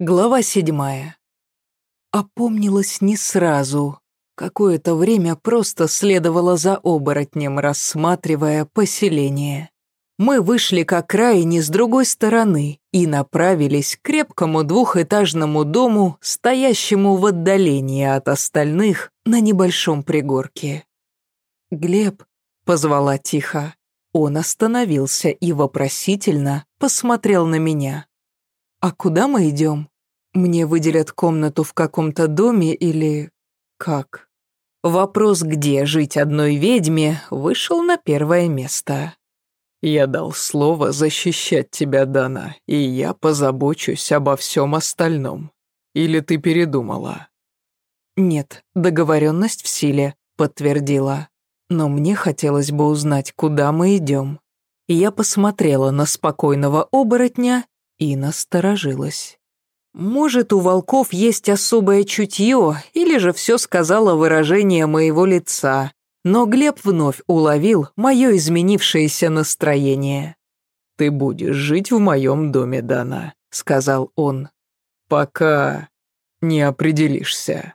Глава седьмая. Опомнилась не сразу. Какое-то время просто следовало за оборотнем, рассматривая поселение. Мы вышли к окраине с другой стороны и направились к крепкому двухэтажному дому, стоящему в отдалении от остальных на небольшом пригорке. «Глеб», — позвала тихо. Он остановился и вопросительно посмотрел на меня. «А куда мы идем? Мне выделят комнату в каком-то доме или... как?» Вопрос, где жить одной ведьме, вышел на первое место. «Я дал слово защищать тебя, Дана, и я позабочусь обо всем остальном. Или ты передумала?» «Нет, договоренность в силе», — подтвердила. «Но мне хотелось бы узнать, куда мы идем». Я посмотрела на спокойного оборотня и насторожилась. Может, у волков есть особое чутье, или же все сказала выражение моего лица, но Глеб вновь уловил мое изменившееся настроение. «Ты будешь жить в моем доме, Дана», — сказал он. «Пока не определишься».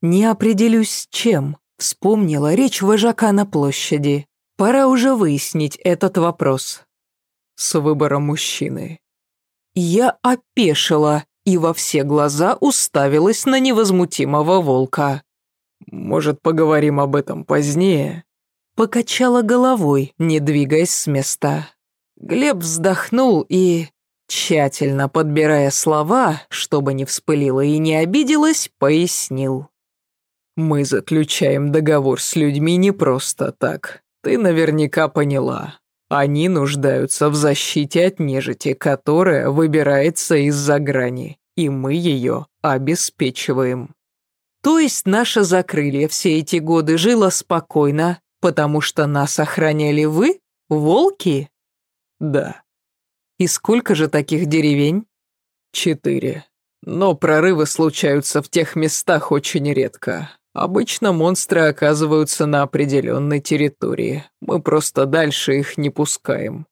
«Не определюсь с чем», — вспомнила речь вожака на площади. «Пора уже выяснить этот вопрос». «С выбором мужчины», я опешила и во все глаза уставилась на невозмутимого волка. «Может, поговорим об этом позднее?» Покачала головой, не двигаясь с места. Глеб вздохнул и, тщательно подбирая слова, чтобы не вспылила и не обиделась, пояснил. «Мы заключаем договор с людьми не просто так. Ты наверняка поняла. Они нуждаются в защите от нежити, которая выбирается из-за грани, и мы ее обеспечиваем. То есть наше закрылье все эти годы жило спокойно, потому что нас охраняли вы, волки? Да. И сколько же таких деревень? Четыре. Но прорывы случаются в тех местах очень редко. Обычно монстры оказываются на определенной территории. Мы просто дальше их не пускаем.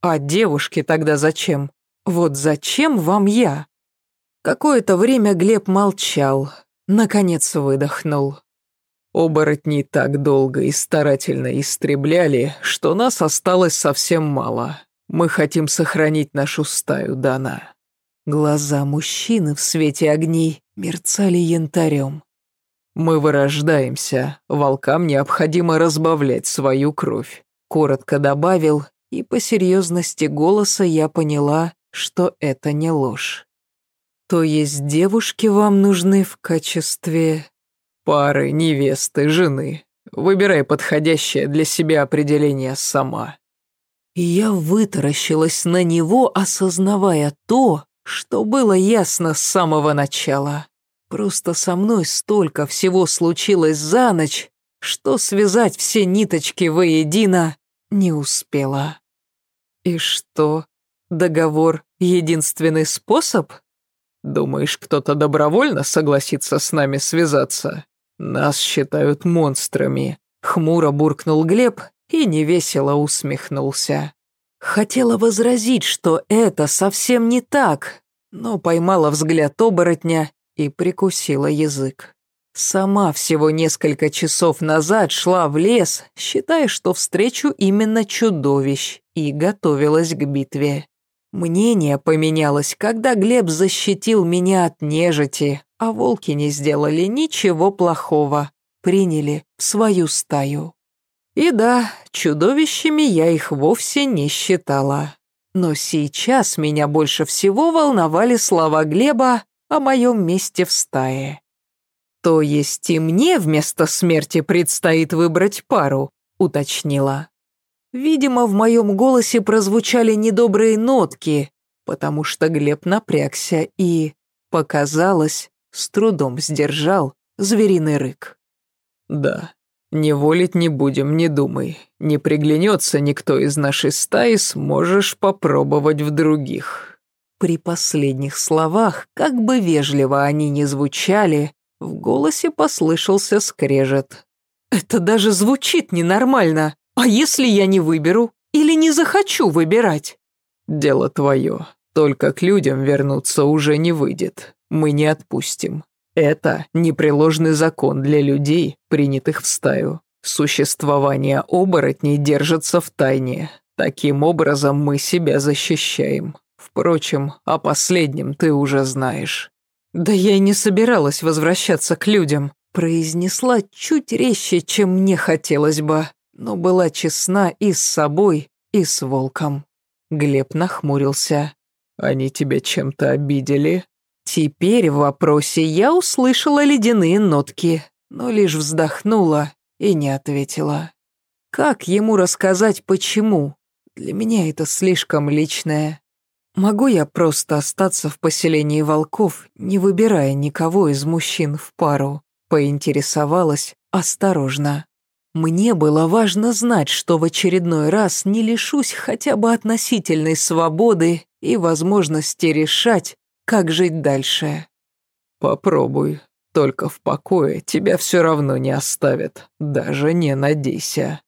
А девушки тогда зачем? Вот зачем вам я? Какое-то время Глеб молчал, наконец выдохнул. Оборотни так долго и старательно истребляли, что нас осталось совсем мало. Мы хотим сохранить нашу стаю, Дана. Глаза мужчины в свете огней мерцали янтарем. «Мы вырождаемся, волкам необходимо разбавлять свою кровь», — коротко добавил, и по серьезности голоса я поняла, что это не ложь. «То есть девушки вам нужны в качестве...» «Пары, невесты, жены. Выбирай подходящее для себя определение сама». я вытаращилась на него, осознавая то, что было ясно с самого начала. Просто со мной столько всего случилось за ночь, что связать все ниточки воедино не успела. И что, договор — единственный способ? Думаешь, кто-то добровольно согласится с нами связаться? Нас считают монстрами. Хмуро буркнул Глеб и невесело усмехнулся. Хотела возразить, что это совсем не так, но поймала взгляд оборотня и прикусила язык. Сама всего несколько часов назад шла в лес, считая, что встречу именно чудовищ, и готовилась к битве. Мнение поменялось, когда Глеб защитил меня от нежити, а волки не сделали ничего плохого, приняли в свою стаю. И да, чудовищами я их вовсе не считала. Но сейчас меня больше всего волновали слова Глеба о моем месте в стае. То есть и мне вместо смерти предстоит выбрать пару, уточнила. Видимо, в моем голосе прозвучали недобрые нотки, потому что Глеб напрягся и, показалось, с трудом сдержал звериный рык. «Да, не волить не будем, не думай. Не приглянется никто из нашей стаи, сможешь попробовать в других». При последних словах, как бы вежливо они ни звучали, в голосе послышался скрежет. «Это даже звучит ненормально. А если я не выберу или не захочу выбирать?» «Дело твое. Только к людям вернуться уже не выйдет. Мы не отпустим. Это непреложный закон для людей, принятых в стаю. Существование оборотней держится в тайне. Таким образом мы себя защищаем. Впрочем, о последнем ты уже знаешь. Да я и не собиралась возвращаться к людям, произнесла чуть резче, чем мне хотелось бы, но была честна и с собой, и с волком. Глеб нахмурился. Они тебя чем-то обидели? Теперь в вопросе я услышала ледяные нотки, но лишь вздохнула и не ответила. Как ему рассказать, почему? Для меня это слишком личное. Могу я просто остаться в поселении волков, не выбирая никого из мужчин в пару? Поинтересовалась осторожно. Мне было важно знать, что в очередной раз не лишусь хотя бы относительной свободы и возможности решать, как жить дальше. Попробуй, только в покое тебя все равно не оставят, даже не надейся.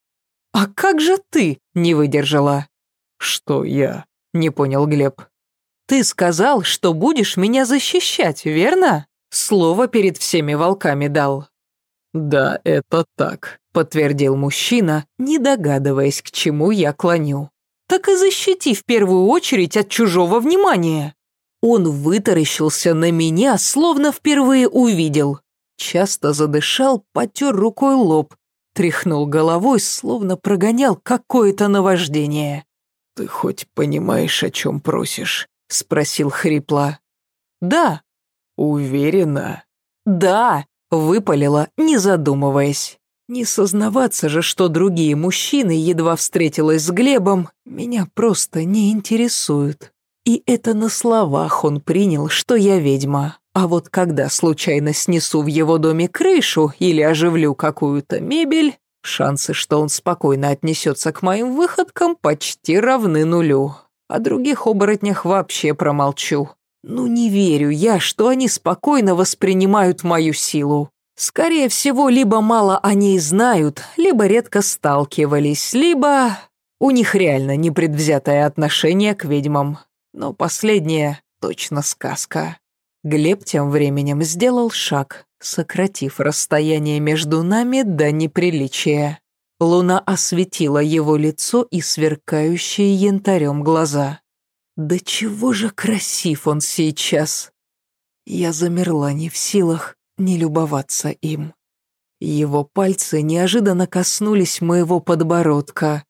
А как же ты? Не выдержала. Что я? Не понял Глеб. Ты сказал, что будешь меня защищать, верно? Слово перед всеми волками дал. Да, это так, подтвердил мужчина, не догадываясь, к чему я клоню. Так и защити в первую очередь от чужого внимания. Он вытаращился на меня, словно впервые увидел. Часто задышал, потер рукой лоб, тряхнул головой, словно прогонял какое-то наваждение. «Ты хоть понимаешь, о чем просишь?» — спросил хрипло. «Да». «Уверена?» «Да», — выпалила, не задумываясь. Не сознаваться же, что другие мужчины, едва встретилась с Глебом, меня просто не интересуют. И это на словах он принял, что я ведьма. А вот когда случайно снесу в его доме крышу или оживлю какую-то мебель, шансы, что он спокойно отнесется к моим выходкам, почти равны нулю. О других оборотнях вообще промолчу. Ну не верю я, что они спокойно воспринимают мою силу. Скорее всего, либо мало о ней знают, либо редко сталкивались, либо... У них реально непредвзятое отношение к ведьмам но последнее точно сказка. Глеб тем временем сделал шаг, сократив расстояние между нами до неприличия. Луна осветила его лицо и сверкающие янтарем глаза. Да чего же красив он сейчас! Я замерла не в силах не любоваться им. Его пальцы неожиданно коснулись моего подбородка,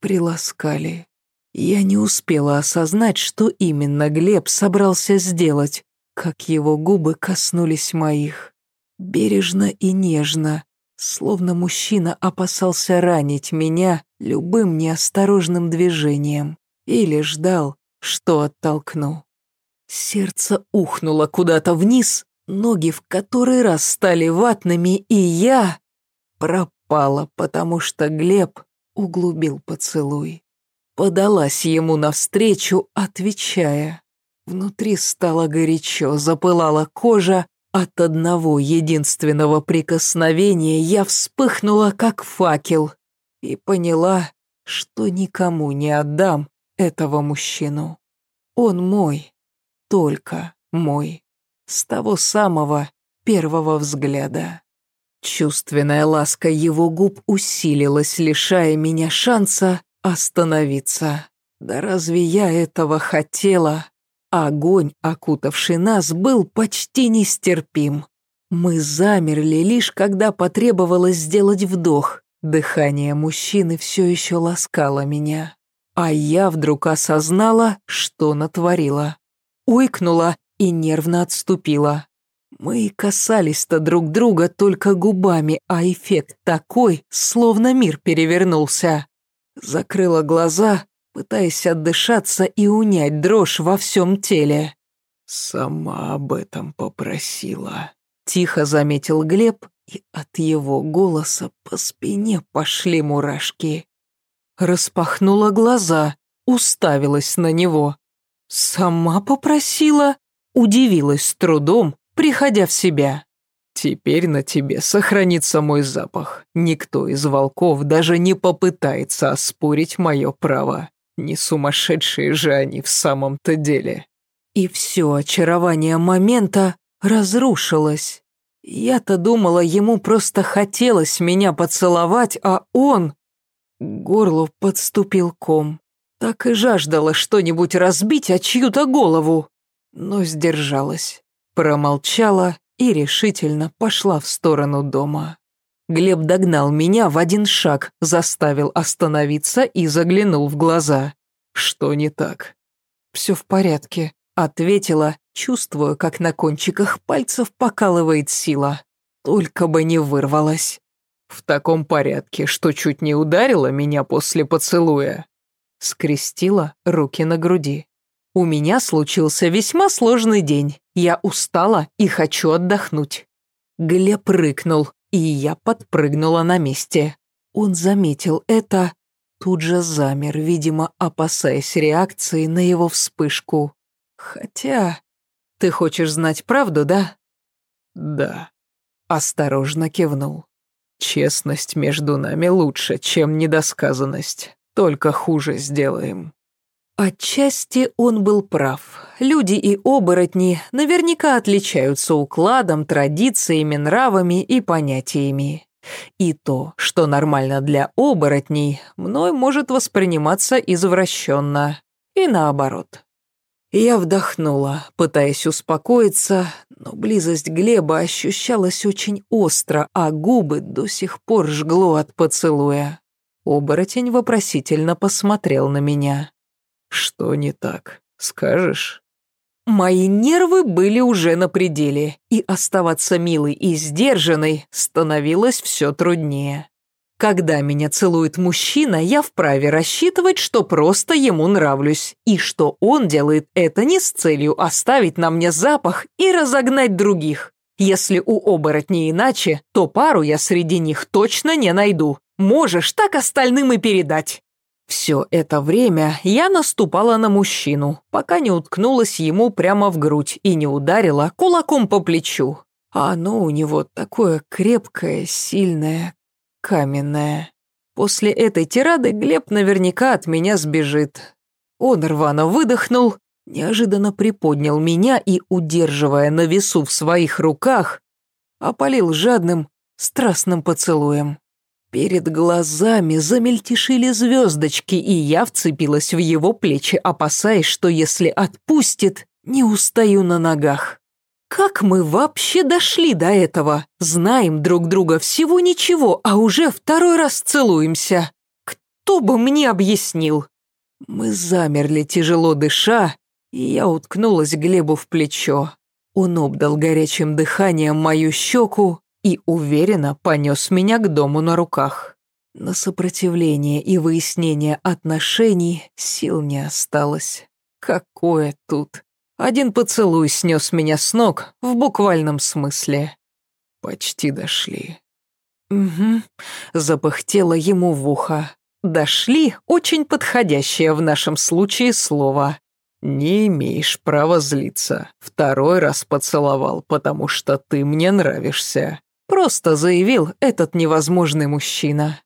приласкали, я не успела осознать, что именно Глеб собрался сделать, как его губы коснулись моих. Бережно и нежно, словно мужчина опасался ранить меня любым неосторожным движением или ждал, что оттолкну. Сердце ухнуло куда-то вниз, ноги в который раз стали ватными, и я пропала, потому что Глеб углубил поцелуй подалась ему навстречу, отвечая. Внутри стало горячо, запылала кожа. От одного единственного прикосновения я вспыхнула, как факел, и поняла, что никому не отдам этого мужчину. Он мой, только мой, с того самого первого взгляда. Чувственная ласка его губ усилилась, лишая меня шанса Остановиться. Да разве я этого хотела? Огонь, окутавший нас, был почти нестерпим. Мы замерли лишь когда потребовалось сделать вдох. Дыхание мужчины все еще ласкало меня. А я вдруг осознала, что натворила. Уйкнула и нервно отступила. Мы касались-то друг друга только губами, а эффект такой, словно мир перевернулся. Закрыла глаза, пытаясь отдышаться и унять дрожь во всем теле. «Сама об этом попросила», — тихо заметил Глеб, и от его голоса по спине пошли мурашки. Распахнула глаза, уставилась на него. «Сама попросила?» Удивилась с трудом, приходя в себя. Теперь на тебе сохранится мой запах. Никто из волков даже не попытается оспорить мое право. Не сумасшедшие же они в самом-то деле. И все очарование момента разрушилось. Я-то думала, ему просто хотелось меня поцеловать, а он... К горлу подступил ком. Так и жаждала что-нибудь разбить о чью-то голову. Но сдержалась, промолчала и решительно пошла в сторону дома. Глеб догнал меня в один шаг, заставил остановиться и заглянул в глаза. «Что не так?» «Все в порядке», — ответила, чувствуя, как на кончиках пальцев покалывает сила. Только бы не вырвалась. «В таком порядке, что чуть не ударила меня после поцелуя?» Скрестила руки на груди. «У меня случился весьма сложный день. Я устала и хочу отдохнуть». Глеб рыкнул, и я подпрыгнула на месте. Он заметил это, тут же замер, видимо, опасаясь реакции на его вспышку. Хотя... Ты хочешь знать правду, да? Да. Осторожно кивнул. Честность между нами лучше, чем недосказанность. Только хуже сделаем. Отчасти он был прав. Люди и оборотни наверняка отличаются укладом, традициями, нравами и понятиями. И то, что нормально для оборотней, мной может восприниматься извращенно. И наоборот. Я вдохнула, пытаясь успокоиться, но близость Глеба ощущалась очень остро, а губы до сих пор жгло от поцелуя. Оборотень вопросительно посмотрел на меня. «Что не так? Скажешь?» Мои нервы были уже на пределе, и оставаться милой и сдержанной становилось все труднее. Когда меня целует мужчина, я вправе рассчитывать, что просто ему нравлюсь, и что он делает это не с целью оставить на мне запах и разогнать других. Если у оборотней иначе, то пару я среди них точно не найду. Можешь так остальным и передать. Все это время я наступала на мужчину, пока не уткнулась ему прямо в грудь и не ударила кулаком по плечу. А оно у него такое крепкое, сильное, каменное. После этой тирады Глеб наверняка от меня сбежит. Он рвано выдохнул, неожиданно приподнял меня и, удерживая на весу в своих руках, опалил жадным, страстным поцелуем. Перед глазами замельтешили звездочки, и я вцепилась в его плечи, опасаясь, что если отпустит, не устаю на ногах. Как мы вообще дошли до этого? Знаем друг друга всего ничего, а уже второй раз целуемся. Кто бы мне объяснил? Мы замерли, тяжело дыша, и я уткнулась Глебу в плечо. Он обдал горячим дыханием мою щеку, и уверенно понес меня к дому на руках. На сопротивление и выяснение отношений сил не осталось. Какое тут? Один поцелуй снес меня с ног, в буквальном смысле. Почти дошли. Угу, запыхтело ему в ухо. «Дошли» — очень подходящее в нашем случае слово. «Не имеешь права злиться. Второй раз поцеловал, потому что ты мне нравишься. Просто заявил этот невозможный мужчина.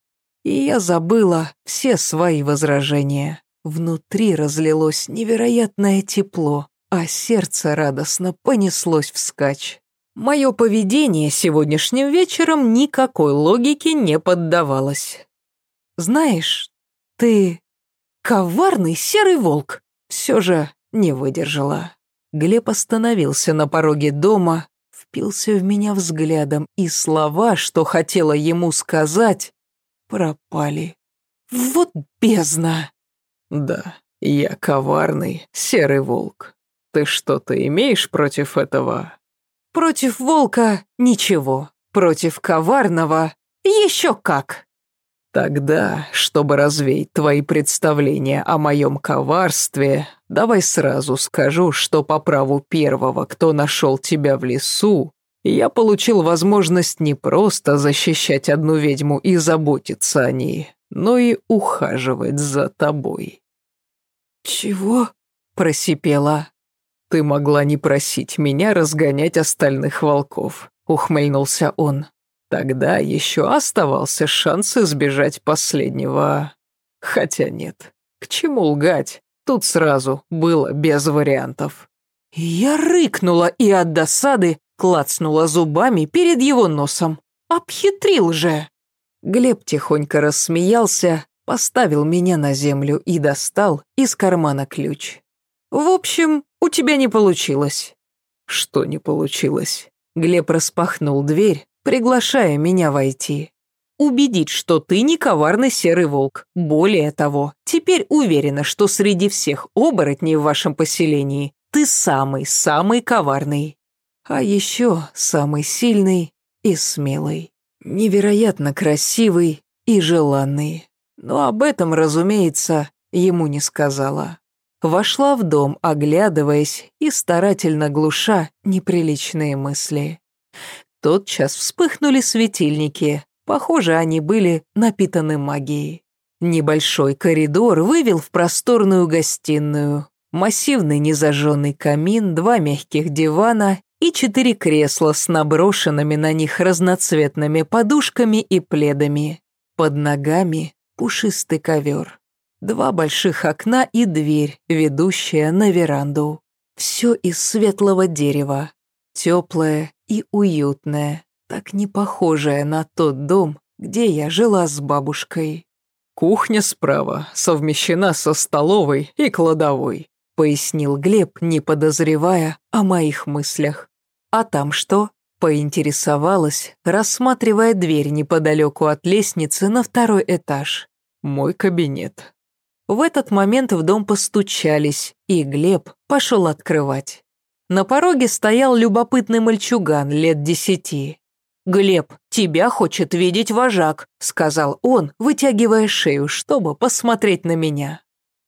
И я забыла все свои возражения. Внутри разлилось невероятное тепло, а сердце радостно понеслось вскачь. Мое поведение сегодняшним вечером никакой логике не поддавалось. «Знаешь, ты коварный серый волк», все же не выдержала. Глеб остановился на пороге дома, впился в меня взглядом, и слова, что хотела ему сказать, пропали. Вот бездна! Да, я коварный серый волк. Ты что-то имеешь против этого? Против волка ничего, против коварного еще как. Тогда, чтобы развеять твои представления о моем коварстве, давай сразу скажу, что по праву первого, кто нашел тебя в лесу, я получил возможность не просто защищать одну ведьму и заботиться о ней, но и ухаживать за тобой. «Чего?» – просипела. «Ты могла не просить меня разгонять остальных волков», – ухмыльнулся он. Тогда еще оставался шанс избежать последнего. Хотя нет, К чему лгать? Тут сразу было без вариантов. Я рыкнула и от досады клацнула зубами перед его носом. Обхитрил же. Глеб тихонько рассмеялся, поставил меня на землю и достал из кармана ключ. «В общем, у тебя не получилось». «Что не получилось?» Глеб распахнул дверь, приглашая меня войти. «Убедить, что ты не коварный серый волк. Более того, теперь уверена, что среди всех оборотней в вашем поселении ты самый-самый коварный. А еще самый сильный и смелый. Невероятно красивый и желанный. Но об этом, разумеется, ему не сказала. Вошла в дом, оглядываясь и старательно глуша неприличные мысли. Тотчас вспыхнули светильники. Похоже, они были напитаны магией. Небольшой коридор вывел в просторную гостиную. Массивный незажженный камин, два мягких дивана и четыре кресла с наброшенными на них разноцветными подушками и пледами. Под ногами пушистый ковер. Два больших окна и дверь, ведущая на веранду. Все из светлого дерева. Теплое и уютное, так не похожее на тот дом, где я жила с бабушкой. «Кухня справа, совмещена со столовой и кладовой», пояснил Глеб, не подозревая о моих мыслях. «А там что?» Поинтересовалась, рассматривая дверь неподалеку от лестницы на второй этаж. Мой кабинет. В этот момент в дом постучались, и Глеб пошел открывать. На пороге стоял любопытный мальчуган лет десяти. «Глеб, тебя хочет видеть вожак», — сказал он, вытягивая шею, чтобы посмотреть на меня.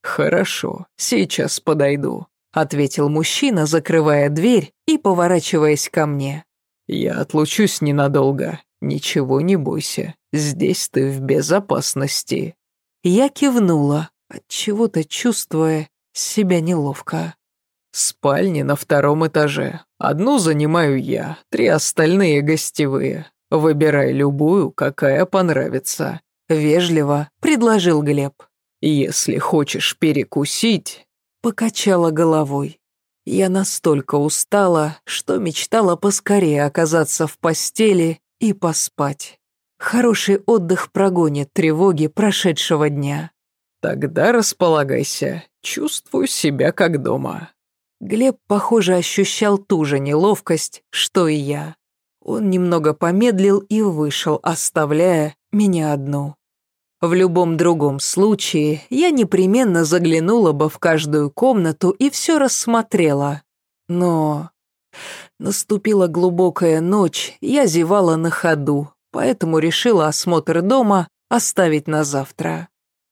«Хорошо, сейчас подойду», — ответил мужчина, закрывая дверь и поворачиваясь ко мне. «Я отлучусь ненадолго. Ничего не бойся. Здесь ты в безопасности». Я кивнула, отчего-то чувствуя себя неловко. «Спальни на втором этаже. Одну занимаю я, три остальные гостевые. Выбирай любую, какая понравится». Вежливо предложил Глеб. «Если хочешь перекусить...» Покачала головой. Я настолько устала, что мечтала поскорее оказаться в постели и поспать. Хороший отдых прогонит тревоги прошедшего дня. Тогда располагайся, чувствую себя как дома. Глеб, похоже, ощущал ту же неловкость, что и я. Он немного помедлил и вышел, оставляя меня одну. В любом другом случае, я непременно заглянула бы в каждую комнату и все рассмотрела. Но... Наступила глубокая ночь, я зевала на ходу, поэтому решила осмотр дома оставить на завтра.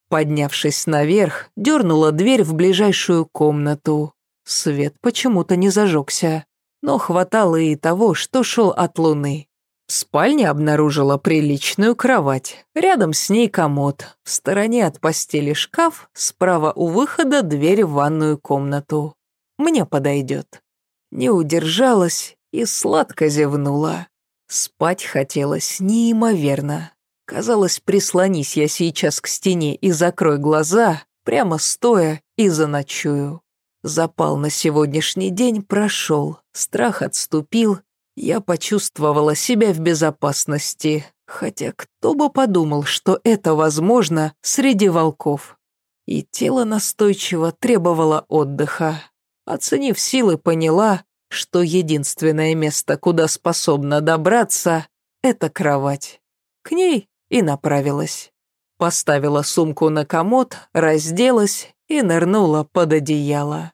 Поднявшись наверх, дернула дверь в ближайшую комнату. Свет почему-то не зажегся, но хватало и того, что шел от луны. В спальне обнаружила приличную кровать. Рядом с ней комод. В стороне от постели шкаф, справа у выхода дверь в ванную комнату. Мне подойдет. Не удержалась и сладко зевнула. Спать хотелось неимоверно. Казалось, прислонись я сейчас к стене и закрой глаза, прямо стоя и заночую. Запал на сегодняшний день прошел, страх отступил, я почувствовала себя в безопасности, хотя кто бы подумал, что это возможно среди волков. И тело настойчиво требовало отдыха. Оценив силы, поняла, что единственное место, куда способна добраться, это кровать. К ней и направилась. Поставила сумку на комод, разделась и нырнула под одеяло.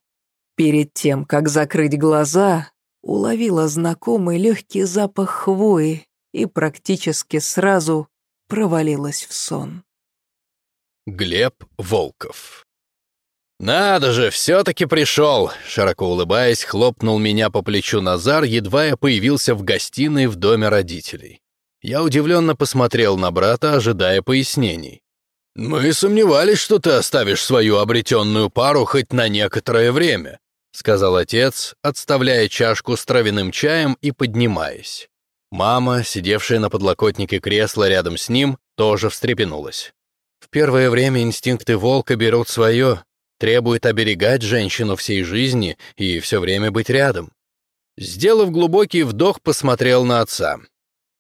Перед тем, как закрыть глаза, уловила знакомый легкий запах хвои и практически сразу провалилась в сон. Глеб Волков «Надо же, все-таки пришел!» Широко улыбаясь, хлопнул меня по плечу Назар, едва я появился в гостиной в доме родителей. Я удивленно посмотрел на брата, ожидая пояснений. «Мы сомневались, что ты оставишь свою обретенную пару хоть на некоторое время сказал отец, отставляя чашку с травяным чаем и поднимаясь. Мама, сидевшая на подлокотнике кресла рядом с ним, тоже встрепенулась. В первое время инстинкты волка берут свое, требуют оберегать женщину всей жизни и все время быть рядом. Сделав глубокий вдох, посмотрел на отца.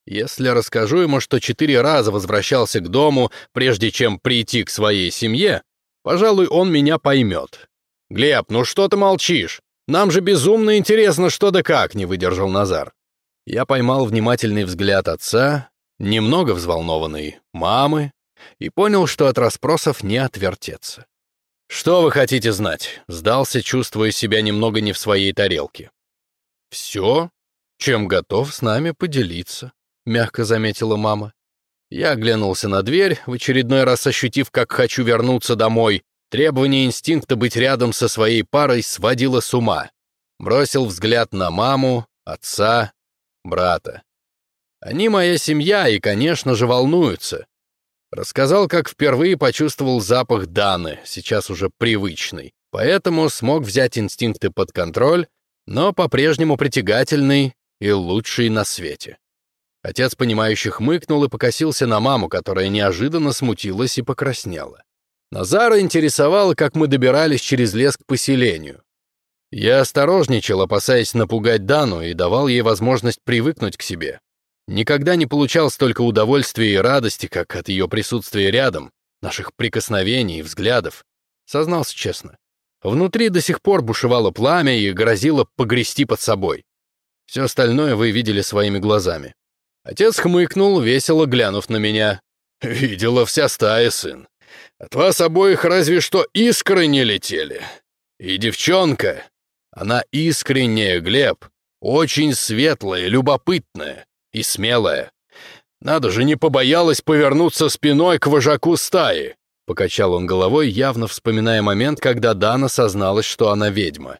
Если расскажу ему, что четыре раза возвращался к дому, прежде чем прийти к своей семье, пожалуй, он меня поймет. «Глеб, ну что ты молчишь? Нам же безумно интересно, что да как», — не выдержал Назар. Я поймал внимательный взгляд отца, немного взволнованный мамы, и понял, что от расспросов не отвертеться. «Что вы хотите знать?» — сдался, чувствуя себя немного не в своей тарелке. «Все, чем готов с нами поделиться», — мягко заметила мама. Я оглянулся на дверь, в очередной раз ощутив, как хочу вернуться домой. Требование инстинкта быть рядом со своей парой сводило с ума. Бросил взгляд на маму, отца, брата. Они моя семья и, конечно же, волнуются. Рассказал, как впервые почувствовал запах Даны, сейчас уже привычный. Поэтому смог взять инстинкты под контроль, но по-прежнему притягательный и лучший на свете. Отец, понимающий, хмыкнул и покосился на маму, которая неожиданно смутилась и покраснела. Назара интересовало, как мы добирались через лес к поселению. Я осторожничал, опасаясь напугать Дану, и давал ей возможность привыкнуть к себе. Никогда не получал столько удовольствия и радости, как от ее присутствия рядом, наших прикосновений и взглядов. Сознался честно. Внутри до сих пор бушевало пламя и грозило погрести под собой. Все остальное вы видели своими глазами. Отец хмыкнул, весело глянув на меня. «Видела вся стая, сын. От вас обоих разве что искры не летели. И девчонка, она искренняя, Глеб, очень светлая, любопытная и смелая. Надо же, не побоялась повернуться спиной к вожаку стаи. Покачал он головой, явно вспоминая момент, когда Дана созналась, что она ведьма.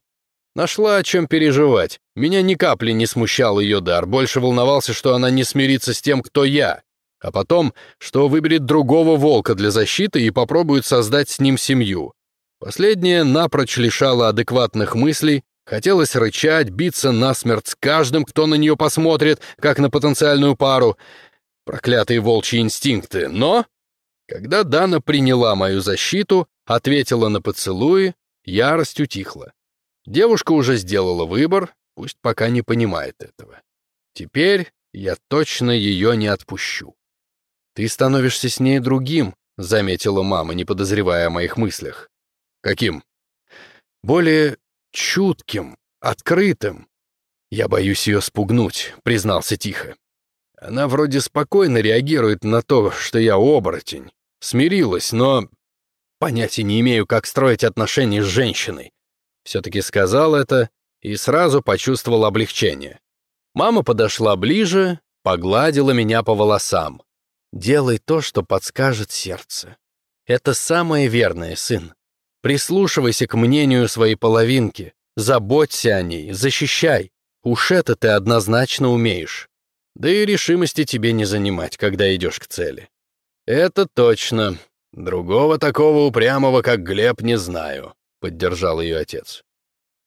Нашла о чем переживать. Меня ни капли не смущал ее дар, больше волновался, что она не смирится с тем, кто я. А потом, что выберет другого волка для защиты и попробует создать с ним семью. Последнее напрочь лишало адекватных мыслей, хотелось рычать, биться насмерть с каждым, кто на нее посмотрит, как на потенциальную пару. Проклятые волчьи инстинкты. Но, когда Дана приняла мою защиту, ответила на поцелуи, ярость утихла. Девушка уже сделала выбор, пусть пока не понимает этого. Теперь я точно ее не отпущу. «Ты становишься с ней другим», — заметила мама, не подозревая о моих мыслях. «Каким?» «Более чутким, открытым. Я боюсь ее спугнуть», — признался тихо. Она вроде спокойно реагирует на то, что я оборотень. Смирилась, но понятия не имею, как строить отношения с женщиной. Все-таки сказал это и сразу почувствовал облегчение. Мама подошла ближе, погладила меня по волосам. «Делай то, что подскажет сердце. Это самое верное, сын. Прислушивайся к мнению своей половинки, заботься о ней, защищай. Уж это ты однозначно умеешь. Да и решимости тебе не занимать, когда идешь к цели. Это точно. Другого такого упрямого, как Глеб, не знаю поддержал ее отец.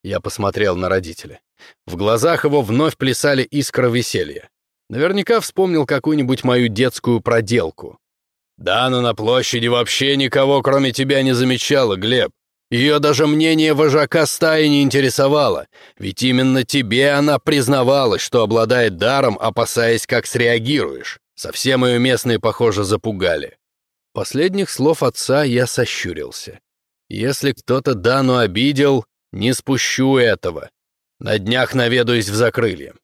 Я посмотрел на родителя. В глазах его вновь плясали искры веселья. Наверняка вспомнил какую-нибудь мою детскую проделку. «Да, но на площади вообще никого, кроме тебя, не замечала, Глеб. Ее даже мнение вожака стаи не интересовало, ведь именно тебе она признавалась, что обладает даром, опасаясь, как среагируешь. Совсем ее местные, похоже, запугали». Последних слов отца я сощурился. Если кто-то Дану обидел, не спущу этого. На днях наведаюсь в закрылье.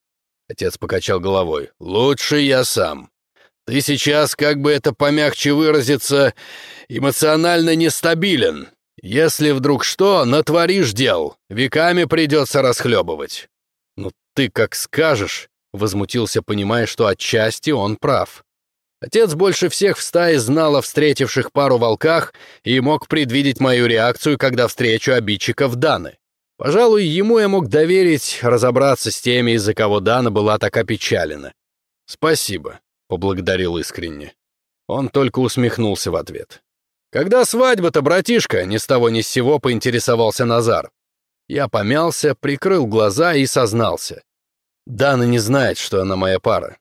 Отец покачал головой. Лучше я сам. Ты сейчас, как бы это помягче выразиться, эмоционально нестабилен. Если вдруг что, натворишь дел, веками придется расхлебывать. Ну ты как скажешь, возмутился, понимая, что отчасти он прав. Отец больше всех в стае знал о встретивших пару волках и мог предвидеть мою реакцию, когда встречу обидчиков Даны. Пожалуй, ему я мог доверить разобраться с теми, из-за кого Дана была так опечалена. «Спасибо», — поблагодарил искренне. Он только усмехнулся в ответ. «Когда свадьба-то, братишка?» — ни с того ни с сего поинтересовался Назар. Я помялся, прикрыл глаза и сознался. Дана не знает, что она моя пара.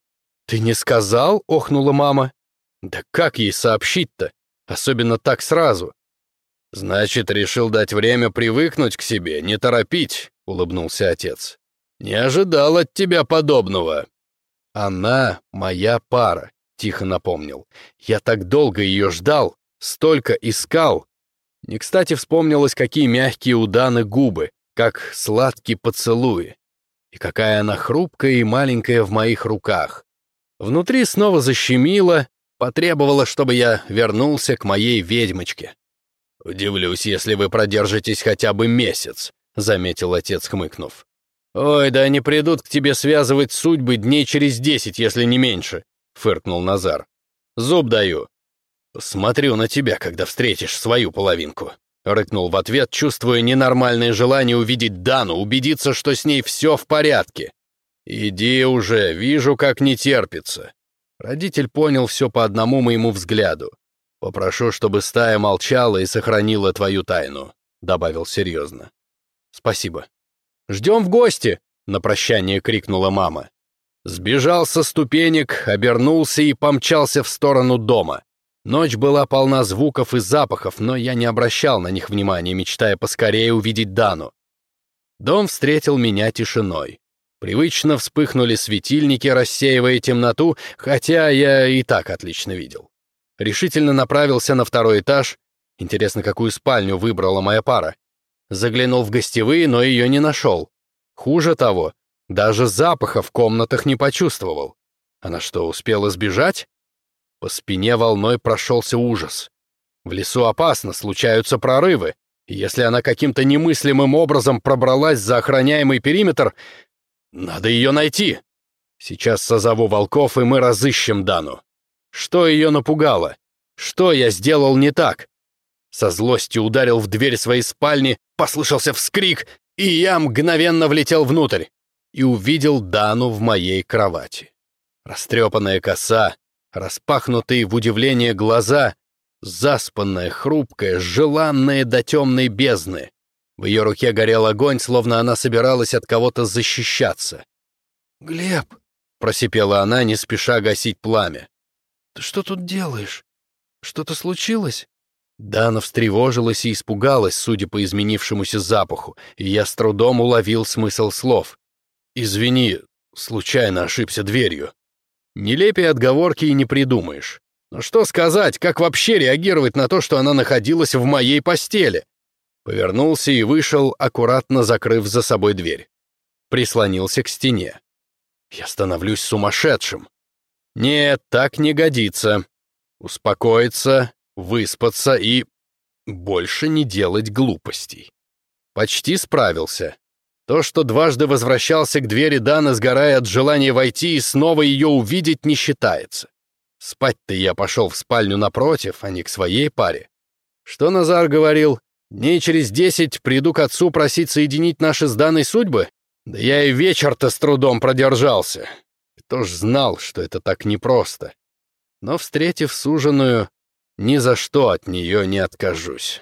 «Ты не сказал?» — охнула мама. «Да как ей сообщить-то? особенно так сразу. Значит, решил дать время привыкнуть к себе, не торопить, улыбнулся отец. Не ожидал от тебя подобного. Она моя пара, тихо напомнил. Я так долго ее ждал, столько искал. Не кстати вспомнилось, какие мягкие у Даны губы, как сладкие поцелуи. И какая она хрупкая и маленькая в моих руках. Внутри снова защемило, потребовало, чтобы я вернулся к моей ведьмочке. «Удивлюсь, если вы продержитесь хотя бы месяц», — заметил отец, хмыкнув. «Ой, да они придут к тебе связывать судьбы дней через десять, если не меньше», — фыркнул Назар. «Зуб даю. Смотрю на тебя, когда встретишь свою половинку». Рыкнул в ответ, чувствуя ненормальное желание увидеть Дану, убедиться, что с ней все в порядке. «Иди уже, вижу, как не терпится». Родитель понял все по одному моему взгляду. «Попрошу, чтобы стая молчала и сохранила твою тайну», — добавил серьезно. «Спасибо». «Ждем в гости!» — на прощание крикнула мама. Сбежал со ступенек, обернулся и помчался в сторону дома. Ночь была полна звуков и запахов, но я не обращал на них внимания, мечтая поскорее увидеть Дану. Дом встретил меня тишиной. Привычно вспыхнули светильники, рассеивая темноту, хотя я и так отлично видел. Решительно направился на второй этаж. Интересно, какую спальню выбрала моя пара. Заглянул в гостевые, но ее не нашел. Хуже того, даже запаха в комнатах не почувствовал. Она что, успела сбежать? По спине волной прошелся ужас. В лесу опасно, случаются прорывы. Если она каким-то немыслимым образом пробралась за охраняемый периметр, надо ее найти. Сейчас созову волков, и мы разыщем Дану. Что ее напугало? Что я сделал не так? Со злостью ударил в дверь своей спальни, послышался вскрик, и я мгновенно влетел внутрь и увидел Дану в моей кровати. Растрепанная коса, распахнутые в удивление глаза, заспанная, хрупкая, желанная до темной бездны. В ее руке горел огонь, словно она собиралась от кого-то защищаться. «Глеб!» — просипела она, не спеша гасить пламя. «Ты что тут делаешь? Что-то случилось?» Дана встревожилась и испугалась, судя по изменившемуся запаху, и я с трудом уловил смысл слов. «Извини, случайно ошибся дверью». Нелепее отговорки и не придумаешь. Но что сказать, как вообще реагировать на то, что она находилась в моей постели? Повернулся и вышел, аккуратно закрыв за собой дверь. Прислонился к стене. Я становлюсь сумасшедшим. Нет, так не годится. Успокоиться, выспаться и больше не делать глупостей. Почти справился. То, что дважды возвращался к двери Дана, сгорая от желания войти и снова ее увидеть, не считается. Спать-то я пошел в спальню напротив, а не к своей паре. Что Назар говорил? Дней через десять приду к отцу просить соединить наши с Даной судьбы? Да я и вечер-то с трудом продержался. Кто ж знал, что это так непросто. Но, встретив суженую, ни за что от нее не откажусь.